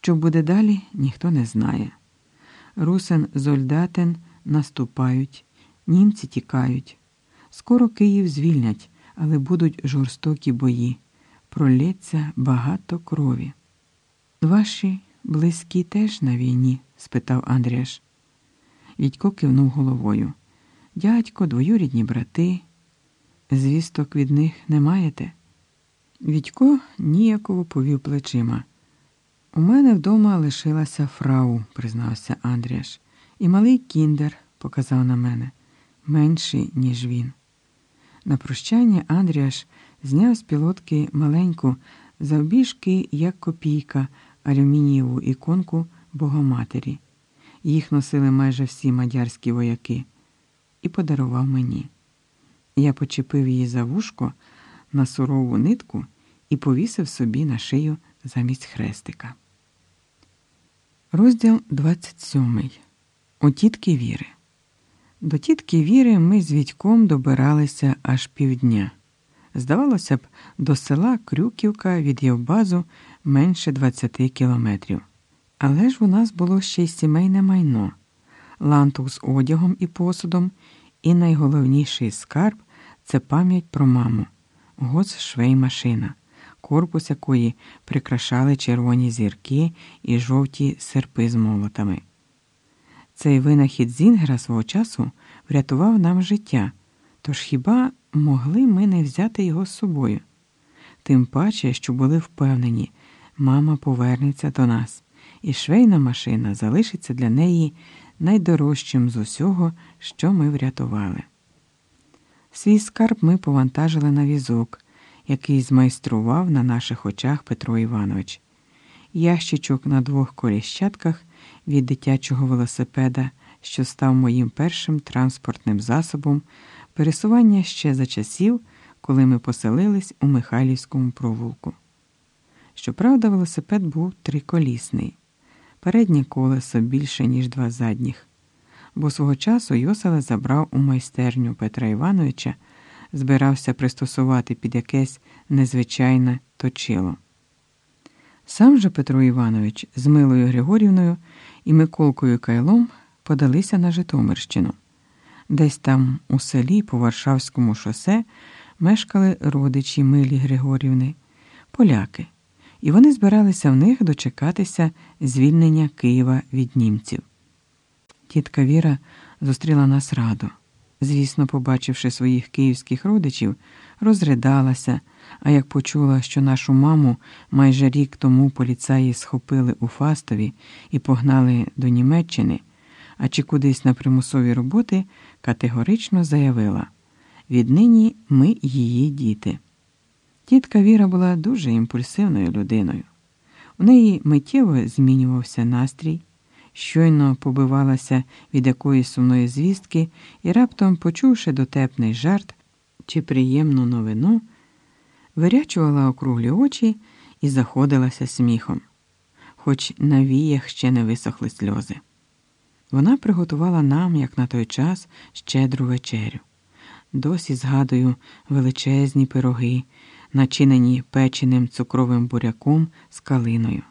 Що буде далі, ніхто не знає. Русен зольдатен наступають, німці тікають. Скоро Київ звільнять, але будуть жорстокі бої. Пролється багато крові. Ваші близькі теж на війні? спитав Андріаш. Відько кивнув головою. Дядько, двоюрідні брати. Звісток від них не маєте? Відько ніяково повів плечима. У мене вдома лишилася фрау, признався Андріаш, і малий кіндер показав на мене менший, ніж він. На прощання Андріаш зняв з пілотки маленьку, завбіжки, як копійка, алюмінієву іконку Богоматері. Їх носили майже всі мадярські вояки, і подарував мені. Я почепив її за вушко на сурову нитку і повісив собі на шию замість хрестика. Розділ 27. У тітки Віри. До тітки Віри ми з Відьком добиралися аж півдня. Здавалося б, до села Крюківка від Євбазу менше 20 кілометрів. Але ж у нас було ще й сімейне майно, лантух з одягом і посудом, і найголовніший скарб це пам'ять про маму, гоцшвеймашина, корпус якої прикрашали червоні зірки і жовті серпи з молотами. Цей винахід Зінгера свого часу врятував нам життя, тож хіба могли ми не взяти його з собою? Тим паче, що були впевнені, мама повернеться до нас, і швейна машина залишиться для неї найдорожчим з усього, що ми врятували. Свій скарб ми повантажили на візок, який змайстрував на наших очах Петро Іванович. Ящичок на двох коліщатках від дитячого велосипеда, що став моїм першим транспортним засобом, пересування ще за часів, коли ми поселились у Михайлівському провулку. Щоправда, велосипед був триколісний, переднє колесо більше, ніж два задніх, бо свого часу Йосале забрав у майстерню Петра Івановича, збирався пристосувати під якесь незвичайне точило. Сам же Петро Іванович з Милою Григорівною і Миколкою Кайлом подалися на Житомирщину. Десь там, у селі по Варшавському шосе, мешкали родичі Милі Григорівни, поляки, і вони збиралися в них дочекатися звільнення Києва від німців. Тітка Віра зустріла нас радо. Звісно, побачивши своїх київських родичів, розридалася, а як почула, що нашу маму майже рік тому поліцаї схопили у Фастові і погнали до Німеччини, а чи кудись на примусові роботи, категорично заявила віднині ми її діти. Тітка Віра була дуже імпульсивною людиною. У неї миттєво змінювався настрій щойно побивалася від якоїсь сумної звістки і, раптом, почувши дотепний жарт чи приємну новину, вирячувала округлі очі і заходилася сміхом, хоч на віях ще не висохли сльози. Вона приготувала нам, як на той час, щедру вечерю. Досі згадую величезні пироги, начинені печеним цукровим буряком з калиною.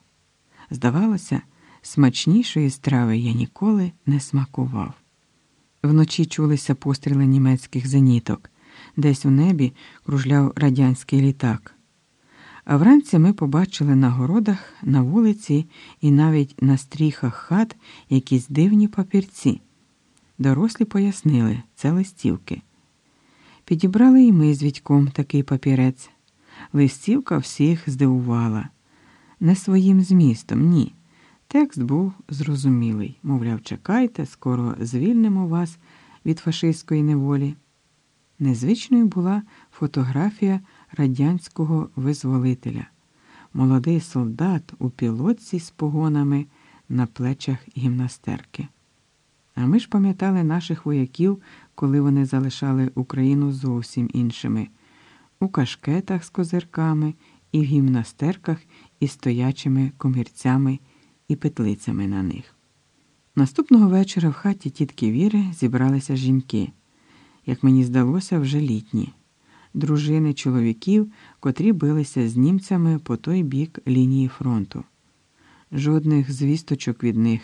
Здавалося, Смачнішої страви я ніколи не смакував. Вночі чулися постріли німецьких зеніток, десь у небі кружляв радянський літак. А вранці ми побачили на городах, на вулиці і навіть на стріхах хат якісь дивні папірці. Дорослі пояснили, це листівки. Підібрали і ми з Відьком такий папірець. Листівка всіх здивувала. Не своїм змістом, ні. Текст був зрозумілий, мовляв, чекайте, скоро звільнимо вас від фашистської неволі. Незвичною була фотографія радянського визволителя, молодий солдат у пілотці з погонами на плечах гімнастерки. А ми ж пам'ятали наших вояків, коли вони залишали Україну зовсім іншими, у кашкетах з козирками і в гімнастерках із стоячими комірцями і петлицями на них. Наступного вечора в хаті тітки Віри зібралися жінки, як мені здалося, вже літні, дружини чоловіків, котрі билися з німцями по той бік лінії фронту. жодних звісточок від них